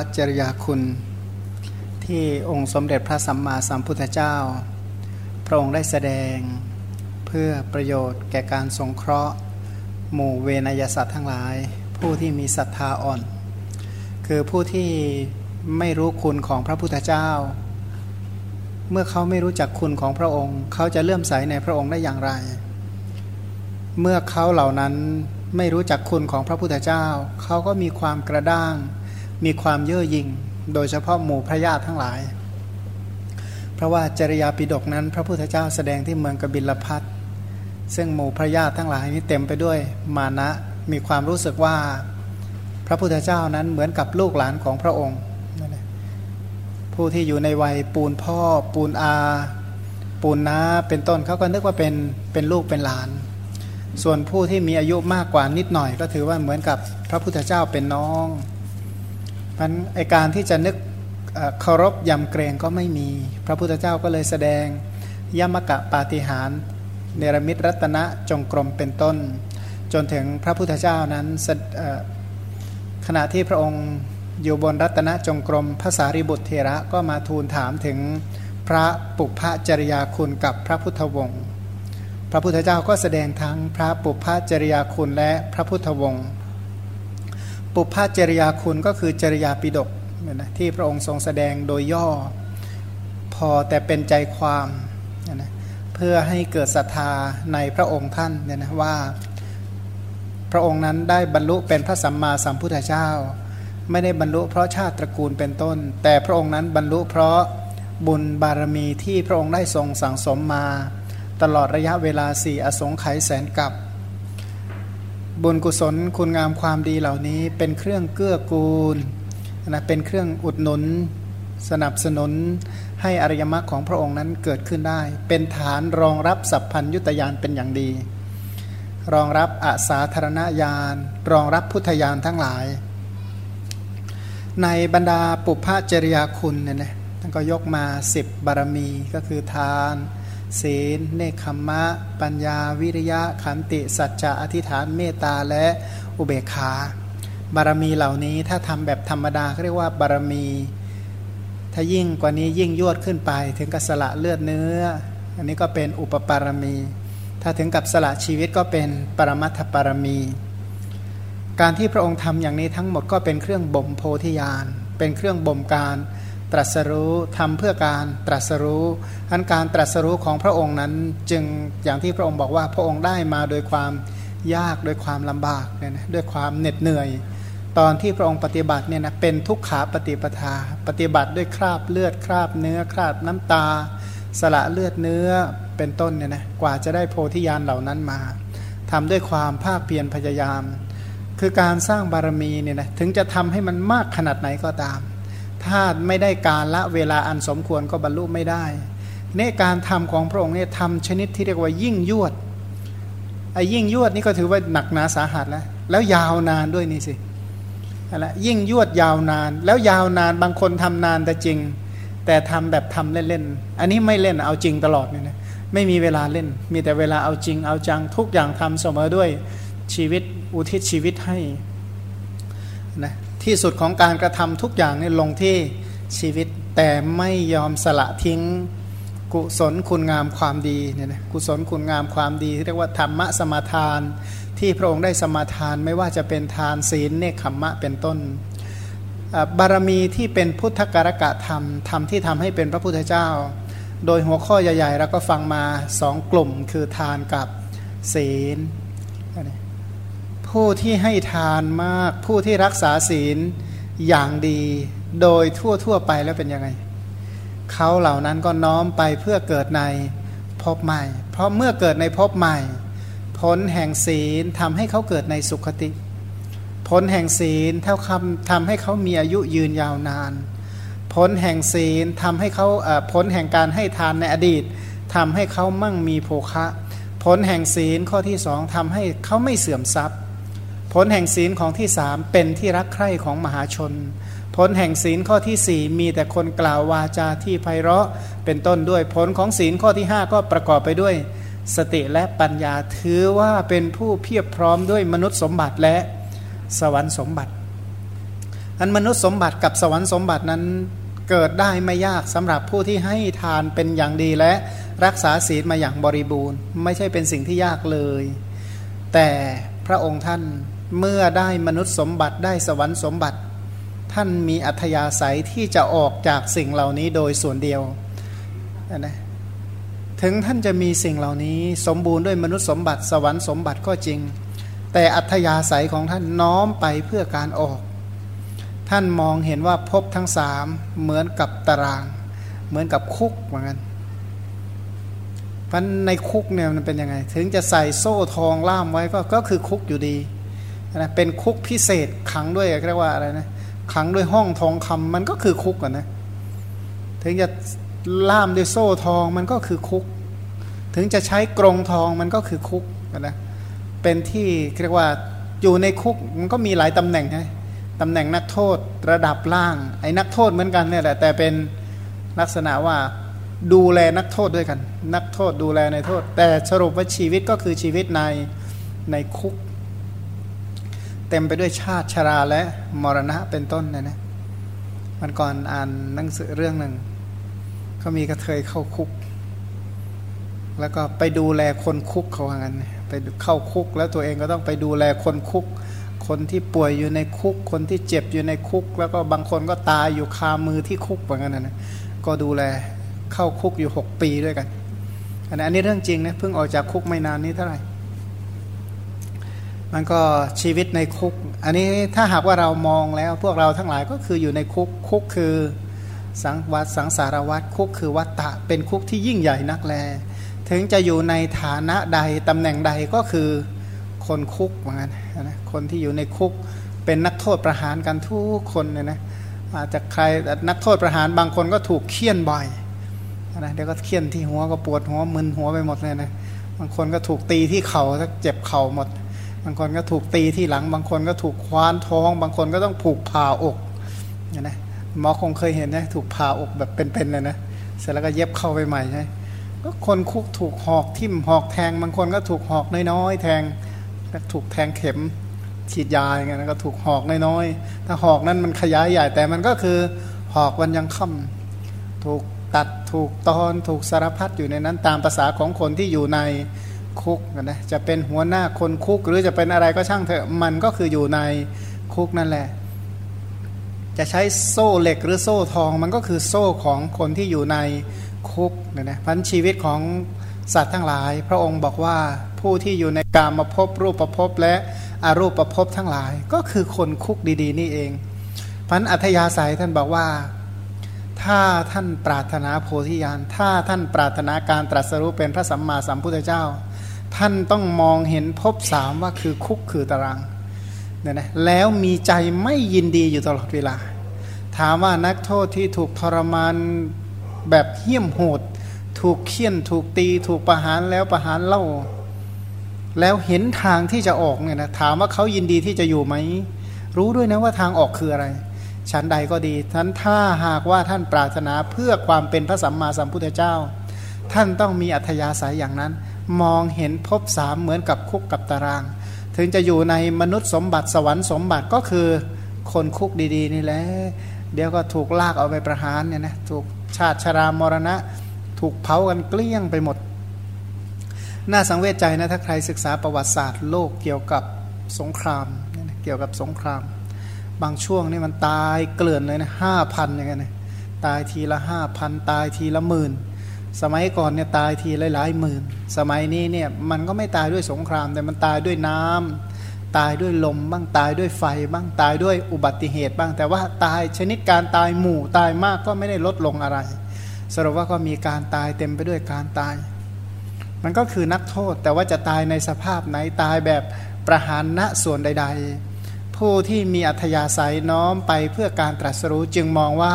พจริยาคุณ ที่องค์สมเด็จพระสัมมาสัมพุทธเจ้า พระองค์ได้แสดงเพื่อประโยชน์แก่การสงเคราะห์ หมู่เวนยสัตว์ทั้งหลาย ผู้ที่มีศรัทธาอ่อน คือผู้ที่ไม่รู้คุณของพระพุทธเจ้า เมื่อเขาไม่รู้จักคุณของพระองค์ เขาจะเลื่อมใสในพระองค์ได้อย่างไร เมื่อเขาเหล่านั้นไม่รู้จักคุณของพระพุทธเจ้า เขาก็มีความกระด้าง มีความเย่อหยิ่งโดยเฉพาะหมู่พระญาติทั้งหลาย เพราะว่าจริยาปิดกนั้น พระพุทธเจ้าแสดงที่เมืองกบิลพัทซึ่งหมู่พระญาติทั้งหลายนี้เต็มไปด้วยมานะมีความรู้สึกว่าพระพุทธเจ้านั้นเหมือนกับลูกหลานของพระองค์ ผู้ที่อยู่ในวัยปูนพ่อ ปูนอา ปูนน้าเป็นต้นเขาก็นึกว่าเป็นเป็นลูกเป็นหลาน ส่วนผู้ที่มีอายุมากกว่านิดหน่อย ก็ถือว่าเหมือนกับพระพุทธเจ้าเป็นน้อง มันไอการที่จะนึกเคารพยำเกรงก็ไม่มี พระพุทธเจ้าก็เลยแสดงยมกะปาฏิหารเนรมิตรัตนะจงกรมเป็นต้น จนถึงพระพุทธเจ้านั้นขณะที่พระองค์อยู่บนรัตนจงกรมภาษาริบุตรเทระก็มาทูลถามถึงพระปุพพจริยาคุณกับพระพุทธวงศ์พระพุทธเจ้าก็แสดงทั้งพระปุพพจริยาคุณและพระพุทธวงศ์ ปุพพจริยาคุณก็คือจริยาปิดกนะที่พระองค์ทรงแสดงโดยย่อ พอแต่เป็นใจความนะเพื่อให้เกิดศรัทธาในพระองค์ท่านเนี่ยนะว่าพระองค์นั้นได้บรรลุเป็นพระสัมมาสัมพุทธเจ้า ไม่ได้บรรลุเพราะชาติตระกูลเป็นต้น แต่พระองค์นั้นบรรลุเพราะบุญบารมีที่พระองค์ได้ทรงสั่งสมมา ตลอดระยะเวลาสี่อสงไขยแสนกับ บุญกุศลคุณงามความดีเหล่านี้เป็นเครื่องเกื้อกูลนะเป็นเครื่องอุดหนุน สนับสนุนให้อริยมรรคของพระองค์นั้นเกิดขึ้นได้ เป็นฐานรองรับสัพพัญยุตยานเป็นอย่างดี รองรับอาสาธารณญาณรองรับพุทธญาณทั้งหลาย ในบรรดาปุพพจริยาคุณเนี่ยนะท่านก็ยกมาสิบบารมีก็คือทาน ศีล เนคขมะ ปัญญาวิริยะ ขันติ สัจจะอธิษฐานเมตตาและอุเบกขา บารมีเหล่านี้ถ้าทำแบบธรรมดาเรียกว่าบารมี ถ้ายิ่งกว่านี้ยิ่งยวดขึ้นไป ถึงกับสละเลือดเนื้อ อันนี้ก็เป็นอุปปารมี ถ้าถึงกับสละชีวิตก็เป็นปรมัตถปารมี การที่พระองค์ทำอย่างนี้ทั้งหมดก็เป็นเครื่องบ่มโพธิญาณเป็นเครื่องบ่มการ ตรัสรู้ทำเพื่อการตรัสรู้อันการตรัสรู้ของพระองค์นั้นจึงอย่างที่พระองค์บอกว่าพระองค์ได้มาโดยความยากโดยความลำบากเนี่ยนะด้วยความเหน็ดเหนื่อย ตอนที่พระองค์ปฏิบัติเนี่ยนะเป็นทุกขาปฏิปทา ปฏิบัติด้วยคราบเลือดคราบเนื้อคราบน้ำตา สละเลือดเนื้อเป็นต้นเนี่ยนะกว่าจะได้โพธิญาณเหล่านั้นมาทำด้วยความภาคเพียรพยายาม คือการสร้างบารมีเนี่ยนะถึงจะทำให้มันมากขนาดไหนก็ตาม ถ้าไม่ได้การละเวลาอันสมควรก็บรรลุไม่ได้เนการทำของพระองค์เนี่ยทำชนิดที่เรียกว่ายิ่งยวดไอ้ยิ่งยวดนี่ก็ถือว่าหนักหนาสาหัสแล้วแล้วยาวนานด้วยนี่สิอะไรยิ่งยวดยาวนาน แล้วยาวนานบางคนทำนานแต่จริง แต่ทำแบบทำเล่นๆอันนี้ไม่เล่นเอาจริงตลอดเนี่ยนะไม่มีเวลาเล่น มีแต่เวลาเอาจริงเอาจังทุกอย่างทำเสมอด้วยชีวิตอุทิศชีวิตให้นะ ที่สุดของการกระทำทุกอย่างเนี่ยลงที่ชีวิต แต่ไม่ยอมสละทิ้งกุศลคุณงามความดีเนี่ยนะกุศลคุณงามความดี เรียกว่าธรรมะสมาทาน ที่พระองค์ได้สมาทานไม่ว่าจะเป็นทานศีลเนคขมมะเป็นต้น บารมีที่เป็นพุทธการกะธรรมธรรมที่ทำให้เป็นพระพุทธเจ้า โดยหัวข้อใหญ่ๆเราก็ฟังมาสองกลุ่มคือทานกับศีล ผู้ที่ให้ทานมาก ผู้ที่รักษาศีลอย่างดีโดยทั่วทั่วไปแล้วเป็นยังไง เขาเหล่านั้นก็น้อมไปเพื่อเกิดในภพใหม่ เพราะเมื่อเกิดในภพใหม่ ผลแห่งศีลทำให้เขาเกิดในสุขติ ผลแห่งศีลเท่าคำทำให้เขามีอายุยืนยาวนาน ผลแห่งศีลทำให้เขาผลแห่งการให้ทานในอดีตทำให้เขามั่งมีโภคะ ผลแห่งศีลข้อที่สองทำให้เขาไม่เสื่อมทรัพย์ ผลแห่งศีลของที่สามเป็นที่รักใคร่ของมหาชน ผลแห่งศีลข้อที่สี่มีแต่คนกล่าววาจาที่ไพเราะเป็นต้นด้วยผลของศีลข้อที่ห้าก็ประกอบไปด้วย สติและปัญญาถือว่าเป็นผู้เพียบพร้อมด้วยมนุษย์สมบัติและสวรรค์สมบัติอันมนุษย์สมบัติกับสวรรค์สมบัตินั้นเกิดได้ไม่ยากสำหรับผู้ที่ให้ทานเป็นอย่างดีและรักษาศีลมาอย่างบริบูรณ์ ไม่ใช่เป็นสิ่งที่ยากเลย แต่พระองค์ท่าน เมื่อได้มนุษย์สมบัติได้สวรรค์สมบัติ ท่านมีอัธยาศัยที่จะออกจากสิ่งเหล่านี้โดยส่วนเดียวนะถึงท่านจะมีสิ่งเหล่านี้สมบูรณ์ด้วยมนุษย์สมบัติ สวรรค์สมบัติก็จริง แต่อัธยาศัยของท่านน้อมไปเพื่อการออก ท่านมองเห็นว่าพบทั้งสามเหมือนกับตาราง เหมือนกับคุกเหมือนกันพันในคุกเนี่ยมันเป็นยังไง ถึงจะใส่โซ่ทองล่ามไว้ก็ก็คือคุกอยู่ดี นะเป็นคุกพิเศษขังด้วยเรียกว่าอะไรนะขังด้วยห้องทองคำมันก็คือคุกอะนะถึงจะล่ามด้วยโซ่ทองมันก็คือคุก ถึงจะใช้กรงทองมันก็คือคุกนะเป็นที่เรียกว่าอยู่ในคุกมันก็มีหลายตำแหน่งไงตำแหน่งนักโทษระดับล่าง ไอ้นักโทษเหมือนกันเนี่ยแหละแต่เป็นลักษณะว่าดูแลนักโทษด้วยกัน นักโทษดูแลในโทษ แต่สรุปว่าชีวิตก็คือชีวิตในในคุก เต็มไปด้วยชาติชราและมรณะเป็นต้นนะนะมันก่อนอ่านหนังสือเรื่องหนึ่งก็มีกระเทยเข้าคุก แล้วก็ไปดูแลคนคุกเขาว่างั้นไปเข้าคุก แล้วตัวเองก็ต้องไปดูแลคนคุก คนที่ป่วยอยู่ในคุก คนที่เจ็บอยู่ในคุก แล้วก็บางคนก็ตายอยู่คามือที่คุกว่างั้นนะก็ดูแลเข้าคุกอยู่หกปีด้วยกันอันนี้เรื่องจริงนะเพิ่งออกจากคุกไม่นานนี้เท่าไหร่ มันก็ชีวิตในคุก อันนี้ถ้าหากว่าเรามองแล้ว พวกเราทั้งหลายก็คืออยู่ในคุกคุกคือสังวัตสังสารวัตคุกคือวัตตะเป็นคุกที่ยิ่งใหญ่นักแล ถึงจะอยู่ในฐานะใดตำแหน่งใดก็คือคนคุกเหมือนกันนะคนที่อยู่ในคุกเป็นนักโทษประหารกันทุกคนเนี่ยนะอาจจะใครนักโทษประหารบางคนก็ถูกเคี่ยนบ่อยนะเดี๋ยวก็เคี่ยนที่หัวก็ปวดหัวมึนหัวไปหมดเลยนะบางคนก็ถูกตีที่เข่าถ้าเจ็บเข่าหมด บางคนก็ถูกตีที่หลัง บางคนก็ถูกคว้านท้อง บางคนก็ต้องผูกผ่าอกนะหมอคงเคยเห็นนะถูกผ่าอกแบบเป็นๆเลยนะเสร็จแล้วก็เย็บเข้าไปใหม่ใช่ก็คนคุกถูกหอกทิ่มหอกแทง บางคนก็ถูกหอกน้อยๆแทงถูกแทงเข็มฉีดยาอย่างเงี้ยก็ถูกหอกน้อยๆถ้าหอกนั้นมันขยายใหญ่แต่มันก็คือหอกวันยังค่ำถูกตัดถูกตอนถูกสารพัดอยู่ในนั้นตามภาษาของคนที่อยู่ใน คุกนะจะเป็นหัวหน้าคนคุกหรือจะเป็นอะไรก็ช่างเถอะมันก็คืออยู่ในคุกนั่นแหละ จะใช้โซ่เหล็กหรือโซ่ทองมันก็คือโซ่ของคนที่อยู่ในคุกนะนะพันชีวิตของสัตว์ทั้งหลาย พระองค์บอกว่าผู้ที่อยู่ในกามาพบรูปประพบและอารูปประพบทั้งหลาย ก็คือคนคุกดี ๆ นี่เองพันอัธยาศัยท่านบอกว่าถ้าท่านปรารถนาโพธิญาณถ้าท่านปรารถนาการตรัสรู้เป็นพระสัมมาสัมพุทธเจ้า ท่านต้องมองเห็นพบสามว่าคือคุกคือตารางเนี่ยนะแล้วมีใจไม่ยินดีอยู่ตลอดเวลา ถามว่านักโทษที่ถูกทรมานแบบเหี้ยมโหด ถูกเคี่ยนถูกตี ถูกประหารแล้วประหารเล่า แล้วเห็นทางที่จะออกเนี่ยนะถามว่าเขายินดีที่จะอยู่ไหม รู้ด้วยนะว่าทางออกคืออะไรชั้นใดก็ดีท่านถ้าหากว่าท่านปรารถนาเพื่อความเป็นพระสัมมาสัมพุทธเจ้า ท่านต้องมีอัธยาศัยอย่างนั้น มองเห็นพบสามเหมือนกับคุกกับตาราง ถึงจะอยู่ในมนุษย์สมบัติสวรรค์สมบัติก็คือคนคุกดีๆ นี่แหละเดี๋ยวก็ถูกลากเอาไปประหารเนี่ยนะถูกชาติชรามรณะ ถูกเผากันเกลี้ยงไปหมด น่าสังเวชใจนะถ้าใครศึกษาประวัติศาสตร์โลกเกี่ยวกับสงครามเกี่ยวกับสงคราม บางช่วงนี่มันตายเกลื่อนเลยนะห้าพันอย่างเงี้ยนะตายทีละห้าพันตายทีละหมื่น สมัยก่อนเนี่ยตายทีหลายๆหมื่น สมัยนี้เนี่ยมันก็ไม่ตายด้วยสงคราม แต่มันตายด้วยน้ำตายด้วยลมบ้างตายด้วยไฟ บ้างตายด้วยอุบัติเหตุบ้าง แต่ว่าตายชนิดการตายหมู่ตายมากก็ไม่ได้ลดลงอะไร สรุปว่าก็มีการตายเต็มไปด้วยการตาย มันก็คือนักโทษ แต่ว่าจะตายในสภาพไหนตายแบบประหารณส่วนใด ๆ ผู้ที่มีอัธยาศัยน้อมไปเพื่อการตรัสรู้จึงมองว่า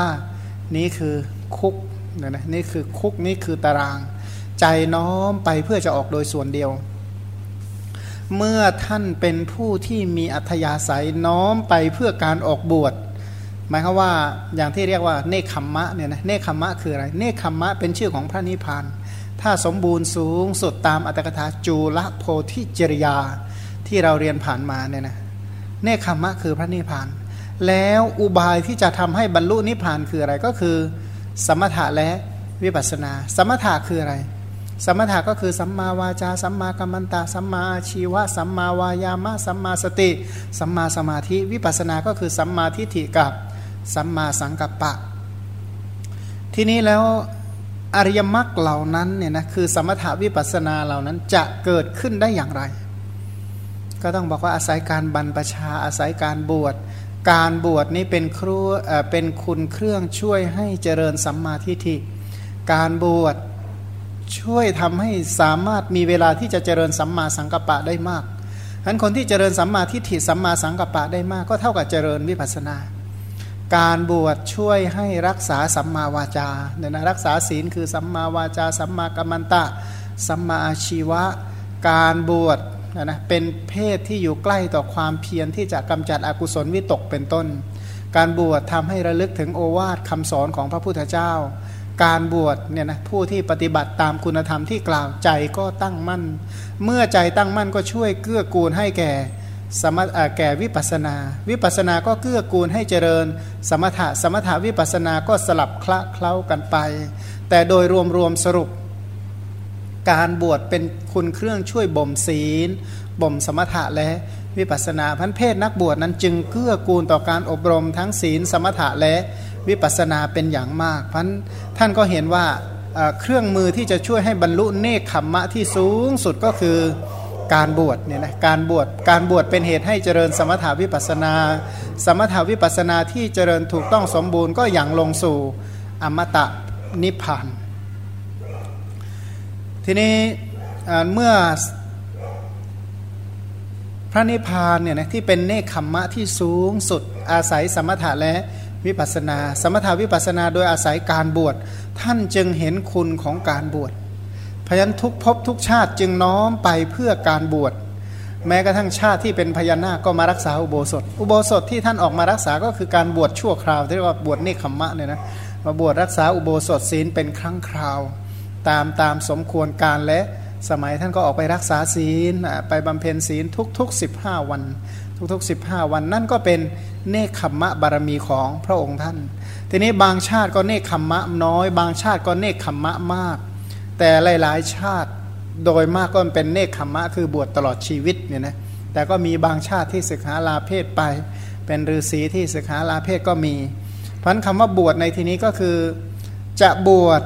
นี่คือคุก นะนะนี่คือคุกนี่คือตาราง ใจน้อมไปเพื่อจะออกโดยส่วนเดียว เมื่อท่านเป็นผู้ที่มีอัธยาศัยน้อมไปเพื่อการออกบวชหมายความว่าอย่างที่เรียกว่าเนคขมมะเนี่ยนะเนคขมมะคืออะไรเนคขมมะเป็นชื่อของพระนิพพาน ถ้าสมบูรณ์สูงสุดตามอัตถกถาจูลโพธิจริยาที่เราเรียนผ่านมาเนี่ยนะเนคขมะคือพระนิพพาน แล้วอุบายที่จะทำให้บรรลุนิพพานคืออะไรก็คือ สมถะและวิปัสสนา สมถะคืออะไร สมถะก็คือสัมมาวาจา สัมมากัมมันตาสัมมาอาชีวะ สัมมาวายามะ สัมมาสติ สัมมาสมาธิ วิปัสสนาก็คือสัมมาทิฏฐิกับสัมมาสังกัปปะ ทีนี้แล้วอริยมรรคเหล่านั้นเนี่ยนะคือสมถาวิปัสนาเหล่านั้นจะเกิดขึ้นได้อย่างไร ก็ต้องบอกว่าอาศัยการบรรพชาอาศัยการบวช การบวชนี้เป็นครูเป็นคุณเครื่องช่วยให้เจริญสัมมาทิฏฐิการบวชช่วยทำให้สามารถมีเวลาที่จะเจริญสัมมาสังกัปปะได้มากฉะนั้นคนที่เจริญสัมมาทิฏฐิสัมมาสังกัปปะได้มาก ก็เท่ากับเจริญวิปัสนา การบวชช่วยให้รักษาสัมมาวาจาเนี่ยนะรักษาศีลคือสัมมาวาจา สัมมากัมมันตะ สัมมาอาชีวะ การบวช นะนะเป็นเพศที่อยู่ใกล้ต่อความเพียรที่จะกำจัดอกุศลวิตกเป็นต้น การบวชทำให้ระลึกถึงโอวาทคำสอนของพระพุทธเจ้า การบวชเนี่ยนะผู้ที่ปฏิบัติตามคุณธรรมที่กล่าวใจก็ตั้งมั่น เมื่อใจตั้งมั่นก็ช่วยเกื้อกูลให้แก่สมถะแก่วิปัสนา วิปัสนาก็เกื้อกูลให้เจริญ สมถะสมถะวิปัสนาก็สลับคละเคล้ากันไป แต่โดยรวมๆสรุป การบวชเป็นคุณเครื่องช่วยบ่มศีลบ่มสมถะและวิปัสนาพันเพศนักบวชนั้นจึงเกื้อกูลต่อการอบรมทั้งศีลสมถะและวิปัสนาเป็นอย่างมากพันท่านก็เห็นว่าเครื่องมือที่จะช่วยให้บรรลุเนคขมมะที่สูงสุดก็คือการบวชเนี่ยนะการบวชการบวชเป็นเหตุให้เจริญสมถาวิปัสนา สมถาวิปัสนาที่เจริญถูกต้องสมบูรณ์ก็อย่างลงสู่อมตะนิพพาน ทีนี้เมื่อพระนิพพานเนี่ยนะที่เป็นเนคขมมะที่สูงสุดอาศัยสมถะและวิปัสนา สมถาวิปัสนาโดยอาศัยการบวชท่านจึงเห็นคุณของการบวชพยันทุกภพทุกชาติจึงน้อมไปเพื่อการบวชแม้กระทั่งชาติที่เป็นพญานาคก็มารักษาอุโบสถ อุโบสถที่ท่านออกมารักษาก็คือการบวชชั่วคราวที่เรียกว่าบวชเนคขมมะเนี่ยนะมาบวชรักษาอุโบสถศีลเป็นครั้งคราว ตามตามสมควรการและสมัยท่านก็ออกไปรักษาศีลไปบำเพ็ญศีลทุกๆ 15 วัน ทุกๆ 15 วันนั่นก็เป็นเนคขมมะบารมีของพระองค์ท่าน ทีนี้บางชาติก็เนคขมมะน้อย บางชาติก็เนคขมมะมาก แต่หลายๆชาติโดยมากก็เป็นเนคขมมะคือบวชตลอดชีวิตเนี่ยนะแต่ก็มีบางชาติที่ศึกษาลาเพศไป เป็นฤาษีที่ศึกษาลาเพศก็มีพันคำว่าบวชในที่นี้ก็คือจะบวช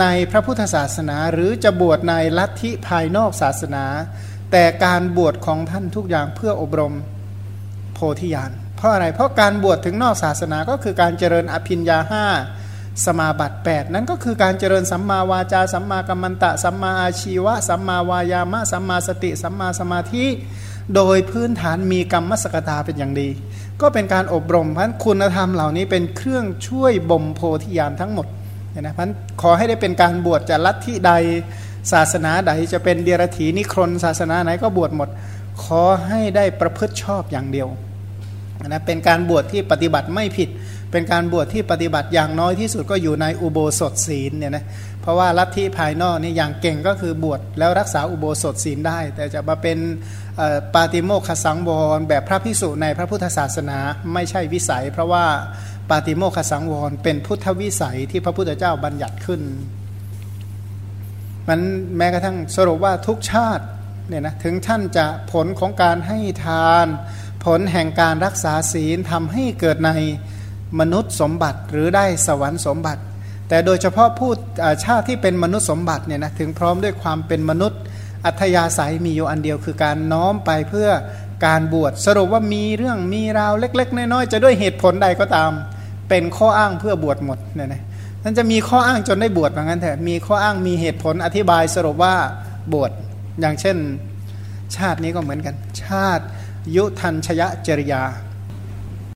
ในพระพุทธศาสนา หรือจะบวชในลัทธิภายนอกศาสนา แต่การบวชของท่านทุกอย่างเพื่ออบรมโพธิญาณเพราะอะไรเพราะการบวชถึงนอกศาสนาก็คือการเจริญอภิญญาห้าสมาบัติ 8 นั้นก็คือการเจริญสัมมาวาจา สัมมากัมมันตะ สัมมาอาชีวะ สัมมาวายามะ สัมมาสติ สัมมาสมาธิ โดยพื้นฐานมีกรรมสกตาเป็นอย่างดี ก็เป็นการอบรมพันคุณธรรมเหล่านี้เป็นเครื่องช่วยบ่มโพธิญาณทั้งหมด นะพันขอให้ได้เป็นการบวชจะลัทธิใดศาสนาใดจะเป็นเดียรถีนิครนศาสนาไหนก็บวชหมด ขอให้ได้ประพฤติชอบอย่างเดียวนะเป็นการบวชที่ปฏิบัติไม่ผิด เป็นการบวชที่ปฏิบัติอย่างน้อยที่สุดก็อยู่ในอุโบสถศีลเนี่ยนะเพราะว่าลัทธิภายนอกนี่อย่างเก่งก็คือบวชแล้วรักษาอุโบสถศีลได้ แต่จะมาเป็นปาติโมกขสังวรแบบพระพิสุในพระพุทธศาสนาไม่ใช่วิสัย เพราะว่า ปาติโมกขสังวร เป็นพุทธวิสัยที่พระพุทธเจ้าบัญญัติขึ้น มันแม้กระทั่งสรุปว่าทุกชาติเนี่ยนะถึงท่านจะผลของการให้ทาน ผลแห่งการรักษาศีลทำให้เกิดในมนุษย์สมบัติหรือได้สวรรค์สมบัติ แต่โดยเฉพาะผู้ชาติที่เป็นมนุษย์สมบัติเนี่ยนะถึงพร้อมด้วยความเป็นมนุษย์ อัธยาศัยมีอยู่อันเดียวคือการน้อมไปเพื่อการบวชสรุปว่ามีเรื่องมีราวเล็ก ๆ น้อยๆจะด้วยเหตุผลใดก็ตาม เป็นข้ออ้างเพื่อบวชหมดเนี่ยนะนั่นจะมีข้ออ้างจนได้บวชเหมือนกันเถอะมีข้ออ้างมีเหตุผลอธิบายสรุปว่าบวชอย่างเช่น ชาตินี้ก็เหมือนกัน ชาติ ยุทันชยะจริยา